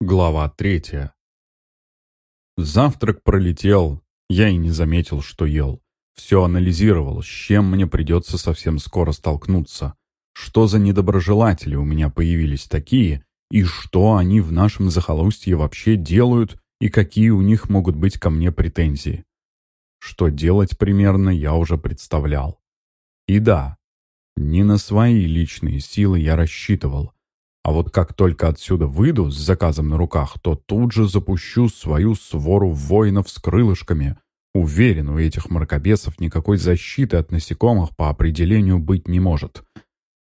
Глава третья. Завтрак пролетел, я и не заметил, что ел. Все анализировал, с чем мне придется совсем скоро столкнуться. Что за недоброжелатели у меня появились такие, и что они в нашем захолустье вообще делают, и какие у них могут быть ко мне претензии. Что делать примерно, я уже представлял. И да, не на свои личные силы я рассчитывал, а вот как только отсюда выйду с заказом на руках, то тут же запущу свою свору воинов с крылышками. Уверен, у этих мракобесов никакой защиты от насекомых по определению быть не может.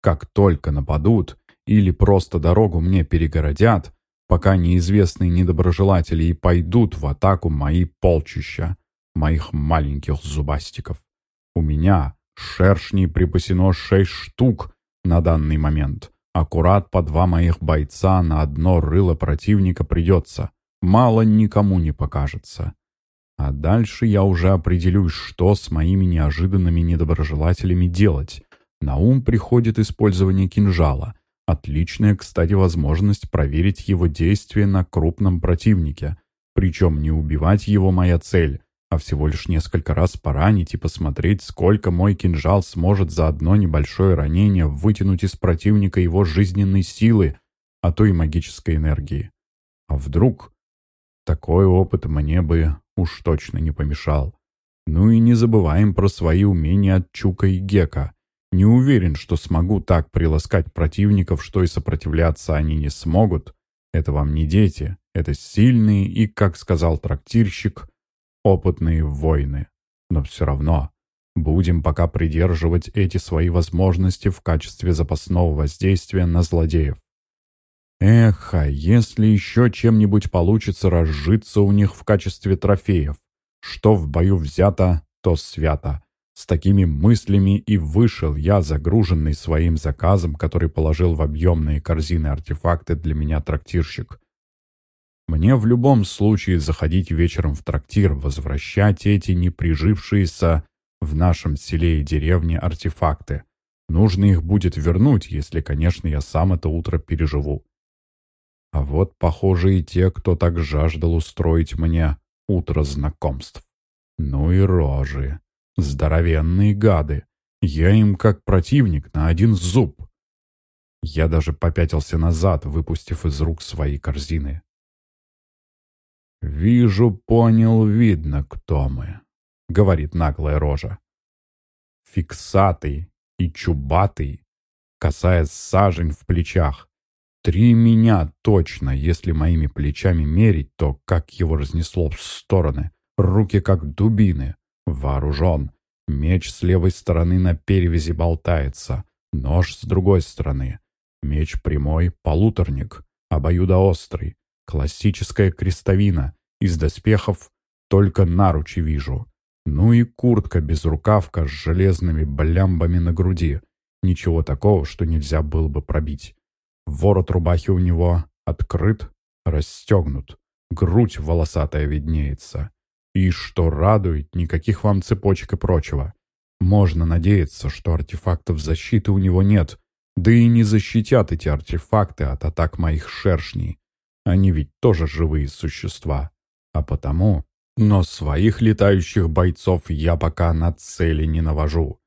Как только нападут или просто дорогу мне перегородят, пока неизвестные недоброжелатели и пойдут в атаку мои полчища, моих маленьких зубастиков. У меня шершней припасено шесть штук на данный момент. Аккурат по два моих бойца на одно рыло противника придется. Мало никому не покажется. А дальше я уже определюсь, что с моими неожиданными недоброжелателями делать. На ум приходит использование кинжала. Отличная, кстати, возможность проверить его действие на крупном противнике. Причем не убивать его моя цель, а всего лишь несколько раз поранить и посмотреть, сколько мой кинжал сможет за одно небольшое ранение вытянуть из противника его жизненной силы, а то и магической энергии. А вдруг? Такой опыт мне бы уж точно не помешал. Ну и не забываем про свои умения от Чука и Гека. Не уверен, что смогу так приласкать противников, что и сопротивляться они не смогут. Это вам не дети, это сильные и, как сказал трактирщик, опытные воины. Но все равно будем пока придерживать эти свои возможности в качестве запасного воздействия на злодеев. Эх, а если еще чем-нибудь получится разжиться у них в качестве трофеев? Что в бою взято, то свято. С такими мыслями и вышел я, загруженный своим заказом, который положил в объемные корзины артефакты для меня трактирщик. Мне в любом случае заходить вечером в трактир, возвращать эти не прижившиеся в нашем селе и деревне артефакты. Нужно их будет вернуть, если, конечно, я сам это утро переживу. А вот, похоже, и те, кто так жаждал устроить мне утро знакомств. Ну и рожи. Здоровенные гады. Я им как противник на один зуб. Я даже попятился назад, выпустив из рук свои корзины. «Вижу, понял, видно, кто мы», — говорит наглая рожа. Фиксатый и чубатый, касаясь сажень в плечах. Три меня точно, если моими плечами мерить, то как его разнесло в стороны. Руки как дубины. Вооружен. Меч с левой стороны на перевязи болтается. Нож с другой стороны. Меч прямой, полуторник. Обоюдоострый. Классическая крестовина. Из доспехов только наручи вижу. Ну и куртка без рукавка с железными блямбами на груди. Ничего такого, что нельзя было бы пробить. Ворот рубахи у него открыт, расстегнут. Грудь волосатая виднеется. И что радует, никаких вам цепочек и прочего. Можно надеяться, что артефактов защиты у него нет. Да и не защитят эти артефакты от атак моих шершней. Они ведь тоже живые существа. А потому... Но своих летающих бойцов я пока на цели не навожу.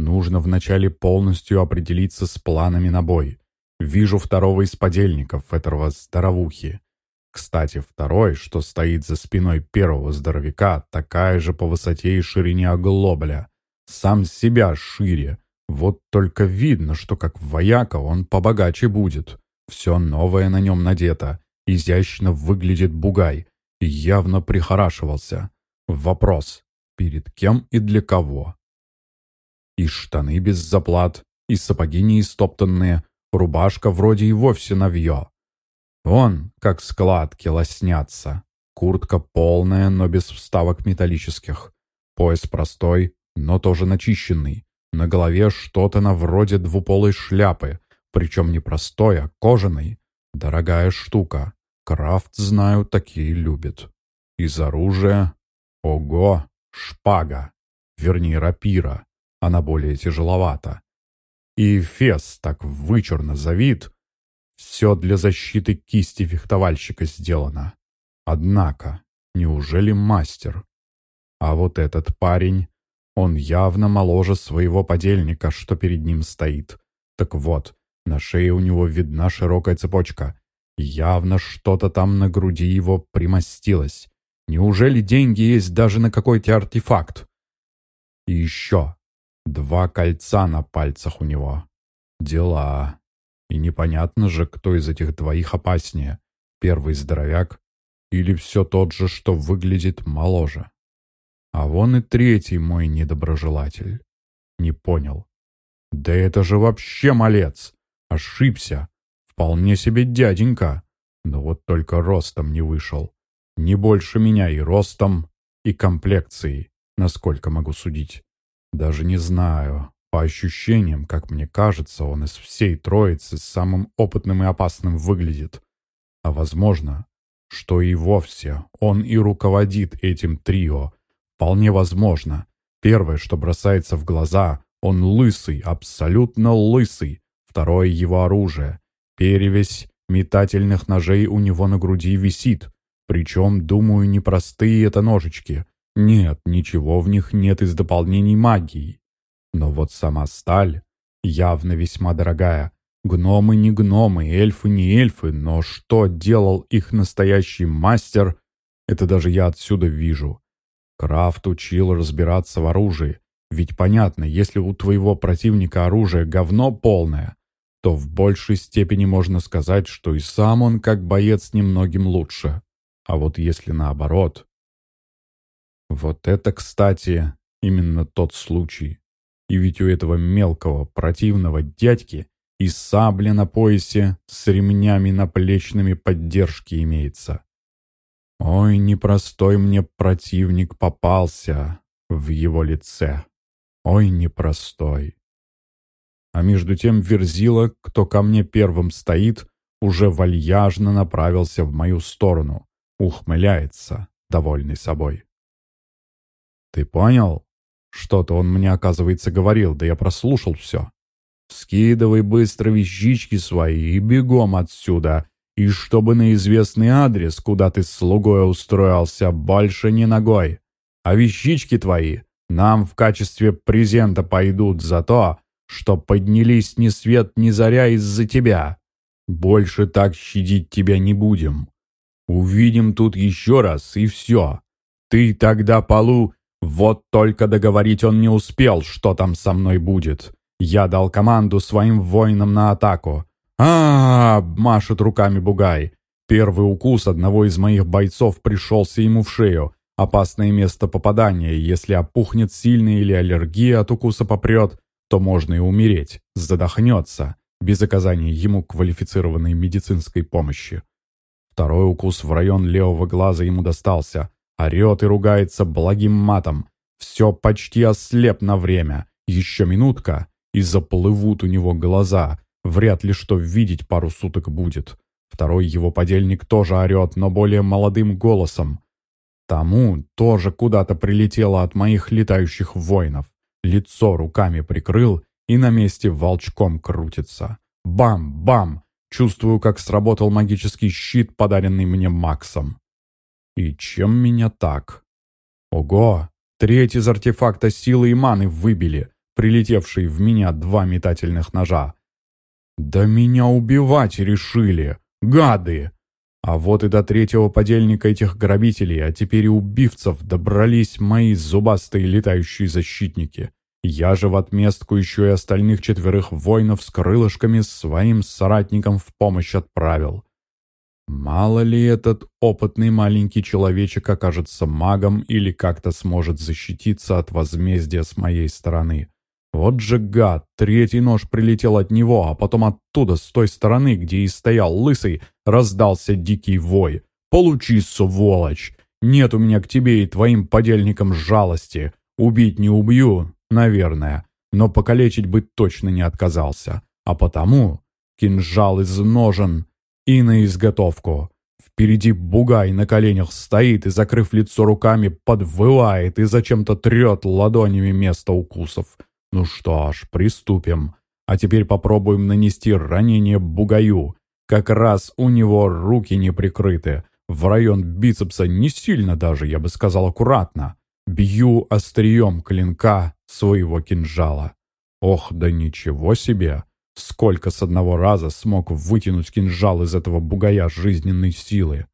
Нужно вначале полностью определиться с планами на бой. Вижу второго из подельников, этого здоровухи. Кстати, второй, что стоит за спиной первого здоровяка, такая же по высоте и ширине оглобля. Сам себя шире. Вот только видно, что как вояка он побогаче будет. Все новое на нем надето. Изящно выглядит бугай. Явно прихорашивался. Вопрос, перед кем и для кого? И штаны без заплат, и сапоги неистоптанные, рубашка вроде и вовсе навье. Он, как складки, лоснятся. Куртка полная, но без вставок металлических. Пояс простой, но тоже начищенный. На голове что-то на вроде двуполой шляпы, причем не простой, а кожаной. Дорогая штука. Крафт, знаю, такие любит. Из оружия... Ого! Шпага. Вернее, рапира. Она более тяжеловата. И фес так вычурно завит. Все для защиты кисти фехтовальщика сделано. Однако, неужели мастер? А вот этот парень, он явно моложе своего подельника, что перед ним стоит. Так вот, на шее у него видна широкая цепочка. Явно что-то там на груди его примостилось. Неужели деньги есть даже на какой-то артефакт? И еще два кольца на пальцах у него. Дела. И непонятно же, кто из этих двоих опаснее. Первый здоровяк или все тот же, что выглядит моложе. А вон и третий мой недоброжелатель. Не понял. Да это же вообще малец. Ошибся. Вполне себе дяденька. Но вот только ростом не вышел. Не больше меня и ростом, и комплекцией, насколько могу судить. Даже не знаю. По ощущениям, как мне кажется, он из всей троицы самым опытным и опасным выглядит. А возможно, что и вовсе он и руководит этим трио. Вполне возможно. Первое, что бросается в глаза, он лысый, абсолютно лысый. Второе его оружие. Перевесь метательных ножей у него на груди висит. Причем, думаю, непростые это ножички. Нет, ничего в них нет из дополнений магии. Но вот сама сталь явно весьма дорогая. Гномы не гномы, эльфы не эльфы, но что делал их настоящий мастер, это даже я отсюда вижу. Крафт учил разбираться в оружии. Ведь понятно, если у твоего противника оружие говно полное, то в большей степени можно сказать, что и сам он как боец немногим лучше. А вот если наоборот... Вот это, кстати, именно тот случай. И ведь у этого мелкого, противного дядьки и сабля на поясе с ремнями наплечными поддержки имеется. Ой, непростой мне противник попался в его лице. Ой, непростой. А между тем Верзила, кто ко мне первым стоит, уже вальяжно направился в мою сторону, ухмыляется, довольный собой. «Ты понял?» Что-то он мне, оказывается, говорил, да я прослушал все. Скидывай быстро вещички свои и бегом отсюда. И чтобы на известный адрес, куда ты слугой устроился, больше не ногой. А вещички твои нам в качестве презента пойдут за то, что поднялись ни свет ни заря из-за тебя. Больше так щадить тебя не будем. Увидим тут еще раз, и все. Ты тогда, Полу, вот только договорить он не успел, что там со мной будет. Я дал команду своим воинам на атаку. а, -а, -а машет руками Бугай. Первый укус одного из моих бойцов пришелся ему в шею. Опасное место попадания. Если опухнет сильно или аллергия от укуса попрет, то можно и умереть. Задохнется. Без оказания ему квалифицированной медицинской помощи. Второй укус в район левого глаза ему достался. Орет и ругается благим матом. Все почти ослеп на время. Еще минутка, и заплывут у него глаза. Вряд ли что видеть пару суток будет. Второй его подельник тоже орет, но более молодым голосом. Тому тоже куда-то прилетело от моих летающих воинов. Лицо руками прикрыл и на месте волчком крутится. Бам-бам! Чувствую, как сработал магический щит, подаренный мне Максом. И чем меня так? Ого! Треть из артефакта силы и маны выбили прилетевшие в меня два метательных ножа. «Да меня убивать решили! Гады!» А вот и до третьего подельника этих грабителей, а теперь и убивцев добрались мои зубастые летающие защитники. Я же в отместку еще и остальных четверых воинов с крылышками своим соратникам в помощь отправил. Мало ли этот опытный маленький человечек окажется магом или как-то сможет защититься от возмездия с моей стороны. Вот же гад, третий нож прилетел от него, а потом оттуда, с той стороны, где и стоял лысый, раздался дикий вой. «Получи, сволочь! Нет у меня к тебе и твоим подельникам жалости. Убить не убью, наверное, но покалечить бы точно не отказался. А потому кинжал из ножен и на изготовку. Впереди бугай на коленях стоит и, закрыв лицо руками, подвывает и зачем-то трет ладонями место укусов. Ну что ж, приступим. А теперь попробуем нанести ранение бугаю. Как раз у него руки не прикрыты. В район бицепса не сильно даже, я бы сказал аккуратно. Бью острием клинка своего кинжала. Ох, да ничего себе! Сколько с одного раза смог вытянуть кинжал из этого бугая жизненной силы.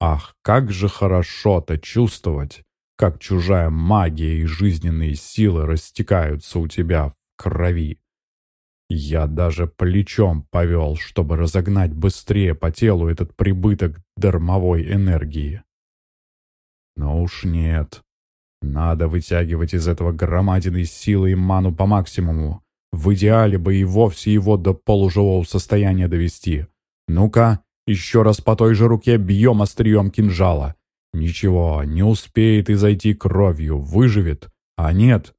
Ах, как же хорошо-то чувствовать, как чужая магия и жизненные силы растекаются у тебя в крови. Я даже плечом повел, чтобы разогнать быстрее по телу этот прибыток дармовой энергии. Но уж нет. Надо вытягивать из этого громадины силы и ману по максимуму. В идеале бы и вовсе его до полуживого состояния довести. Ну-ка, еще раз по той же руке бьем острием кинжала. Ничего, не успеет и зайти кровью, выживет. А нет,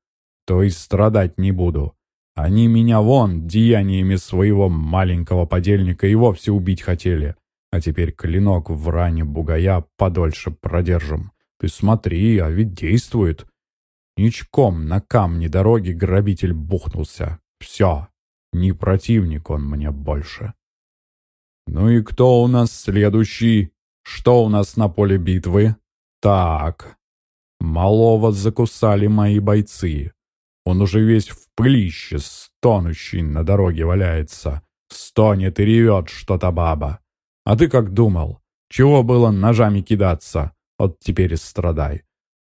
то и страдать не буду. Они меня вон деяниями своего маленького подельника и вовсе убить хотели. А теперь клинок в ране бугая подольше продержим. Ты смотри, а ведь действует. Ничком на камне дороги грабитель бухнулся. Все, не противник он мне больше. Ну и кто у нас следующий? Что у нас на поле битвы? Так, малого закусали мои бойцы. Он уже весь в пылище, стонущий на дороге валяется. Стонет и ревет что-то баба. А ты как думал? Чего было ножами кидаться? Вот теперь и страдай.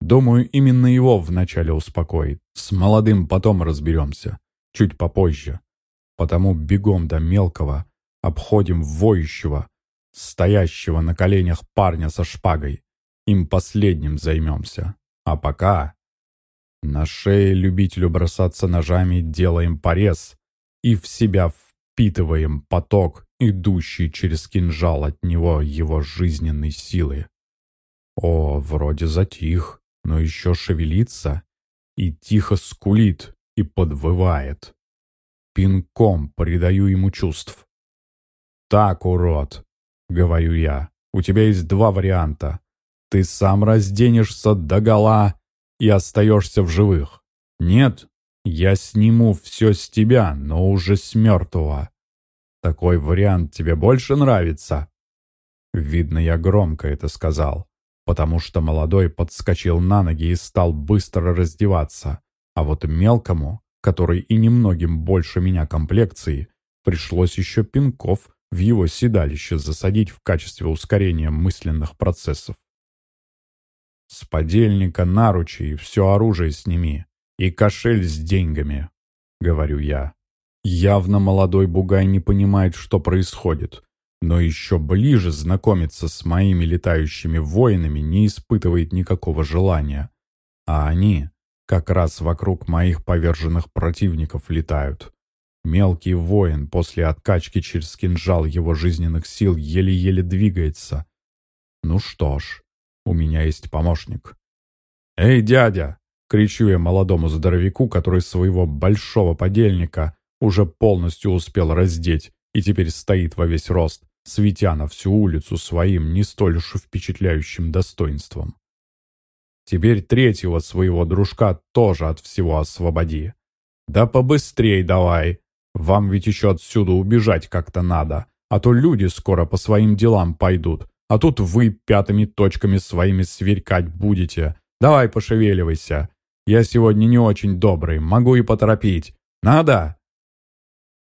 Думаю, именно его вначале успокоит. С молодым потом разберемся. Чуть попозже. Потому бегом до мелкого, обходим воющего, стоящего на коленях парня со шпагой. Им последним займемся. А пока на шее любителю бросаться ножами делаем порез и в себя впитываем поток, идущий через кинжал от него его жизненной силы. О, вроде затих, но еще шевелится и тихо скулит и подвывает. Пинком придаю ему чувств. «Так, урод», — говорю я, — «у тебя есть два варианта. Ты сам разденешься догола и остаешься в живых. Нет, я сниму все с тебя, но уже с мертвого. Такой вариант тебе больше нравится?» Видно, я громко это сказал, потому что молодой подскочил на ноги и стал быстро раздеваться, а вот мелкому, который и немногим больше меня комплекции, пришлось еще пинков в его седалище засадить в качестве ускорения мысленных процессов. С подельника наручи и все оружие сними. И кошель с деньгами, говорю я. Явно молодой бугай не понимает, что происходит, но еще ближе знакомиться с моими летающими воинами не испытывает никакого желания. А они как раз вокруг моих поверженных противников летают. Мелкий воин после откачки через кинжал его жизненных сил еле-еле двигается. Ну что ж, у меня есть помощник. «Эй, дядя!» — кричу я молодому здоровяку, который своего большого подельника уже полностью успел раздеть и теперь стоит во весь рост, светя на всю улицу своим не столь уж впечатляющим достоинством. Теперь третьего своего дружка тоже от всего освободи. Да побыстрей давай, вам ведь еще отсюда убежать как-то надо, а то люди скоро по своим делам пойдут, а тут вы пятыми точками своими сверкать будете. Давай пошевеливайся. Я сегодня не очень добрый, могу и поторопить. Надо?»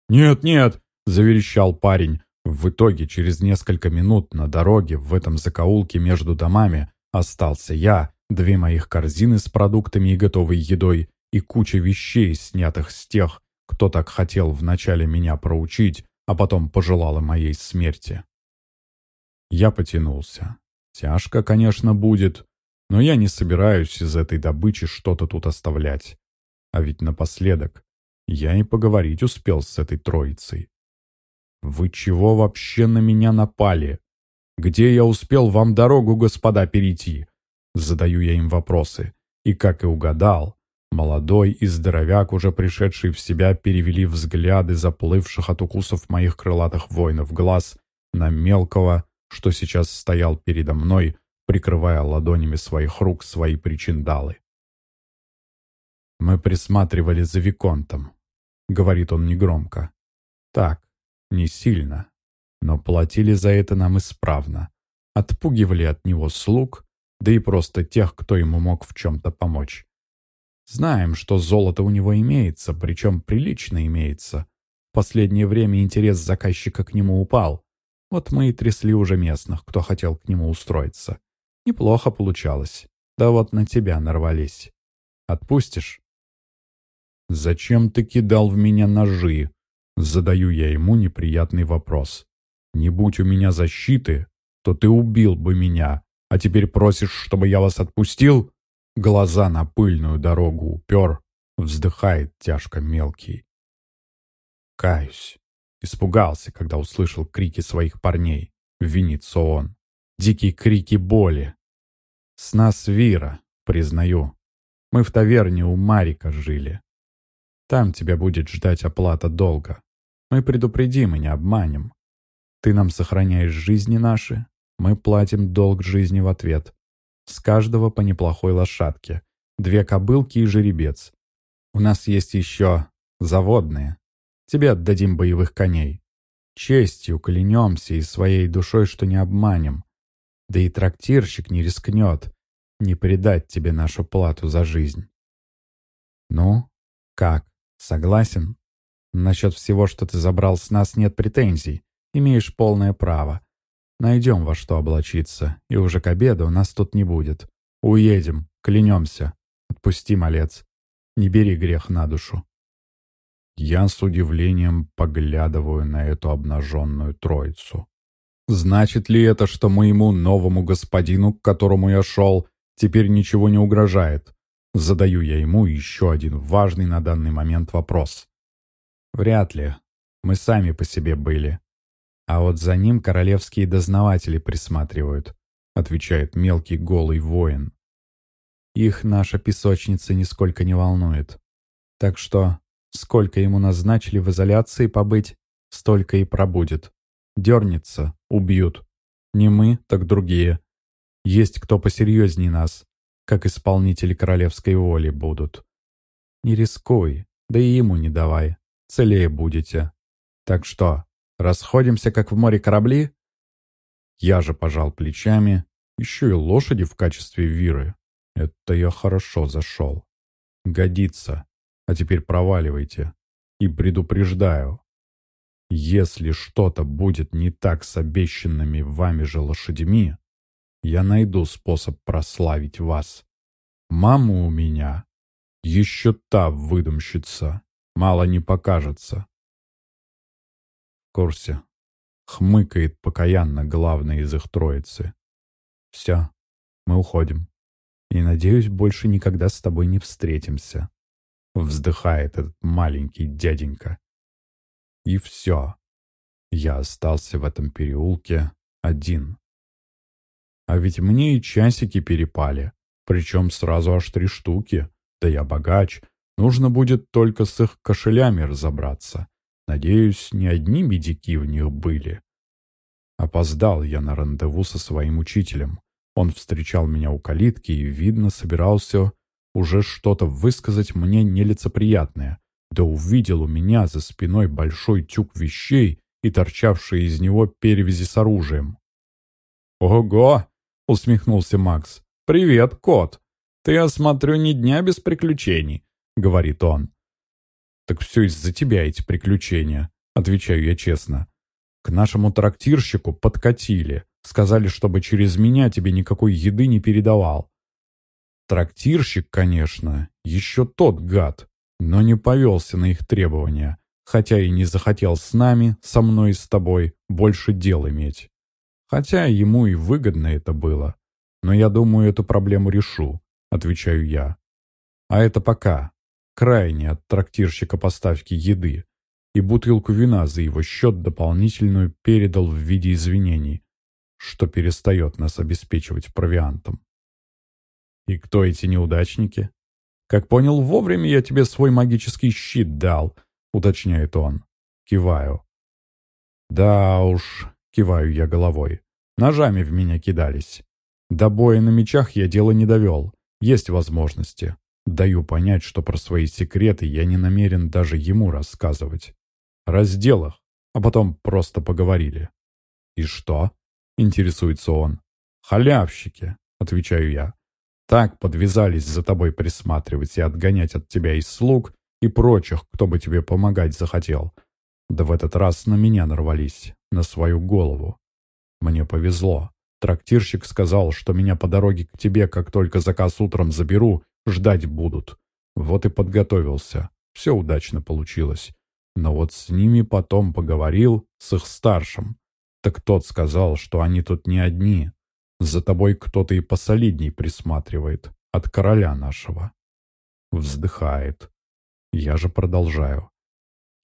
«Нет, нет!» — заверещал парень. В итоге, через несколько минут на дороге в этом закоулке между домами остался я, две моих корзины с продуктами и готовой едой и куча вещей, снятых с тех, кто так хотел вначале меня проучить, а потом пожелал моей смерти. Я потянулся. Тяжко, конечно, будет, но я не собираюсь из этой добычи что-то тут оставлять. А ведь напоследок я и поговорить успел с этой троицей. «Вы чего вообще на меня напали? Где я успел вам дорогу, господа, перейти?» Задаю я им вопросы. И, как и угадал, молодой и здоровяк, уже пришедший в себя, перевели взгляды заплывших от укусов моих крылатых воинов глаз на мелкого, что сейчас стоял передо мной, прикрывая ладонями своих рук свои причиндалы. «Мы присматривали за Виконтом», — говорит он негромко. «Так, не сильно. Но платили за это нам исправно. Отпугивали от него слуг, да и просто тех, кто ему мог в чем-то помочь. Знаем, что золото у него имеется, причем прилично имеется. В последнее время интерес заказчика к нему упал. Вот мы и трясли уже местных, кто хотел к нему устроиться. Неплохо получалось. Да вот на тебя нарвались. Отпустишь? «Зачем ты кидал в меня ножи?» Задаю я ему неприятный вопрос. «Не будь у меня защиты, то ты убил бы меня, а теперь просишь, чтобы я вас отпустил?» Глаза на пыльную дорогу упер, вздыхает тяжко мелкий. Каюсь. Испугался, когда услышал крики своих парней. Винится он. Дикие крики боли. С нас Вира, признаю. Мы в таверне у Марика жили. Там тебя будет ждать оплата долга. Мы предупредим и не обманем. Ты нам сохраняешь жизни наши, мы платим долг жизни в ответ. С каждого по неплохой лошадке. Две кобылки и жеребец. У нас есть еще заводные. Тебе отдадим боевых коней. Честью клянемся и своей душой, что не обманем. Да и трактирщик не рискнет не предать тебе нашу плату за жизнь. Ну, как, согласен? Насчет всего, что ты забрал с нас, нет претензий. Имеешь полное право. Найдем во что облачиться, и уже к обеду нас тут не будет. Уедем, клянемся. Отпусти, малец. Не бери грех на душу. Я с удивлением поглядываю на эту обнаженную троицу. Значит ли это, что моему новому господину, к которому я шел, теперь ничего не угрожает? Задаю я ему еще один важный на данный момент вопрос. Вряд ли. Мы сами по себе были. А вот за ним королевские дознаватели присматривают, отвечает мелкий голый воин. Их наша песочница нисколько не волнует. Так что, сколько ему назначили в изоляции побыть, столько и пробудет. Дернется, убьют. Не мы, так другие. Есть кто посерьезней нас, как исполнители королевской воли будут. Не рискуй, да и ему не давай. Целее будете. Так что, Расходимся, как в море корабли?» Я же пожал плечами. Еще и лошади в качестве виры. Это я хорошо зашел. Годится. А теперь проваливайте. И предупреждаю. Если что-то будет не так с обещанными вами же лошадьми, я найду способ прославить вас. Мама у меня еще та выдумщица, мало не покажется курсе. Хмыкает покаянно главный из их троицы. Все, мы уходим. И, надеюсь, больше никогда с тобой не встретимся. Вздыхает этот маленький дяденька. И все. Я остался в этом переулке один. А ведь мне и часики перепали. Причем сразу аж три штуки. Да я богач. Нужно будет только с их кошелями разобраться. Надеюсь, не одни медики в них были. Опоздал я на рандеву со своим учителем. Он встречал меня у калитки и, видно, собирался уже что-то высказать мне нелицеприятное. Да увидел у меня за спиной большой тюк вещей и торчавшие из него перевязи с оружием. «Ого!» — усмехнулся Макс. «Привет, кот! Ты, я ни дня без приключений», — говорит он. «Так все из-за тебя эти приключения», — отвечаю я честно. «К нашему трактирщику подкатили. Сказали, чтобы через меня тебе никакой еды не передавал». Трактирщик, конечно, еще тот гад, но не повелся на их требования, хотя и не захотел с нами, со мной и с тобой, больше дел иметь. Хотя ему и выгодно это было. Но я думаю, эту проблему решу, отвечаю я. А это пока крайне от трактирщика поставки еды, и бутылку вина за его счет дополнительную передал в виде извинений, что перестает нас обеспечивать провиантом. «И кто эти неудачники?» «Как понял, вовремя я тебе свой магический щит дал», — уточняет он. Киваю. «Да уж», — киваю я головой, — «ножами в меня кидались. До боя на мечах я дело не довел, есть возможности. Даю понять, что про свои секреты я не намерен даже ему рассказывать. Раздел их, а потом просто поговорили. «И что?» — интересуется он. «Халявщики», — отвечаю я. «Так подвязались за тобой присматривать и отгонять от тебя и слуг, и прочих, кто бы тебе помогать захотел. Да в этот раз на меня нарвались, на свою голову. Мне повезло. Трактирщик сказал, что меня по дороге к тебе, как только заказ утром заберу, ждать будут. Вот и подготовился. Все удачно получилось. Но вот с ними потом поговорил, с их старшим. Так тот сказал, что они тут не одни. За тобой кто-то и посолидней присматривает. От короля нашего. Вздыхает. Я же продолжаю.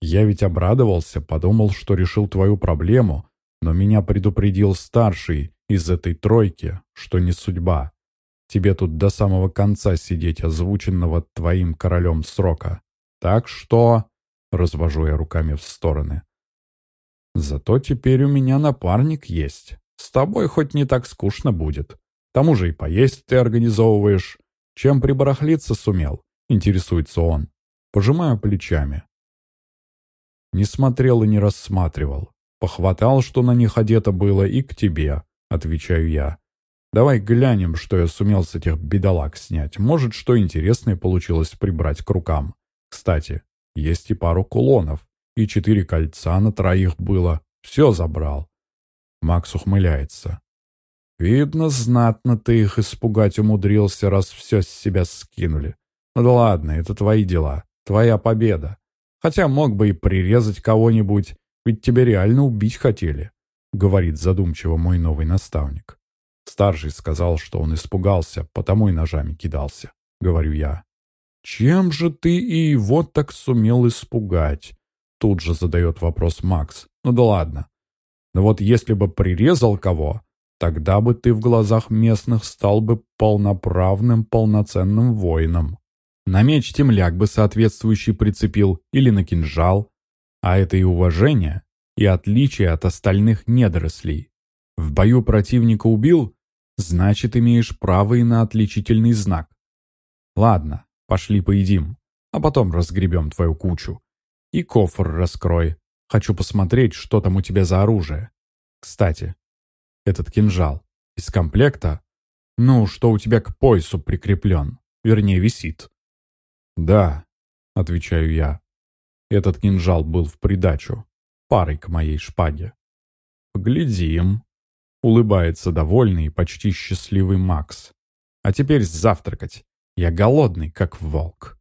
Я ведь обрадовался, подумал, что решил твою проблему, но меня предупредил старший из этой тройки, что не судьба. Тебе тут до самого конца сидеть озвученного твоим королем срока. Так что...» — развожу я руками в стороны. «Зато теперь у меня напарник есть. С тобой хоть не так скучно будет. К тому же и поесть ты организовываешь. Чем прибарахлиться сумел?» — интересуется он. Пожимаю плечами. Не смотрел и не рассматривал. Похватал, что на них одето было, и к тебе, отвечаю я. Давай глянем, что я сумел с этих бедолаг снять. Может, что интересное получилось прибрать к рукам. Кстати, есть и пару кулонов, и четыре кольца на троих было. Все забрал. Макс ухмыляется. Видно, знатно ты их испугать умудрился, раз все с себя скинули. Ну да ладно, это твои дела, твоя победа. Хотя мог бы и прирезать кого-нибудь, ведь тебя реально убить хотели, говорит задумчиво мой новый наставник. Старший сказал, что он испугался, потому и ножами кидался, говорю я. «Чем же ты и его так сумел испугать?» Тут же задает вопрос Макс. «Ну да ладно. Но вот если бы прирезал кого, тогда бы ты в глазах местных стал бы полноправным, полноценным воином. На меч темляк бы соответствующий прицепил или на кинжал. А это и уважение, и отличие от остальных недорослей. В бою противника убил, значит имеешь право и на отличительный знак. Ладно, Пошли поедим, а потом разгребем твою кучу. И кофр раскрой. Хочу посмотреть, что там у тебя за оружие. Кстати, этот кинжал из комплекта? Ну, что у тебя к поясу прикреплен, вернее, висит. Да, отвечаю я. Этот кинжал был в придачу, парой к моей шпаге. Поглядим. Улыбается довольный и почти счастливый Макс. А теперь завтракать. Я голодный, как волк.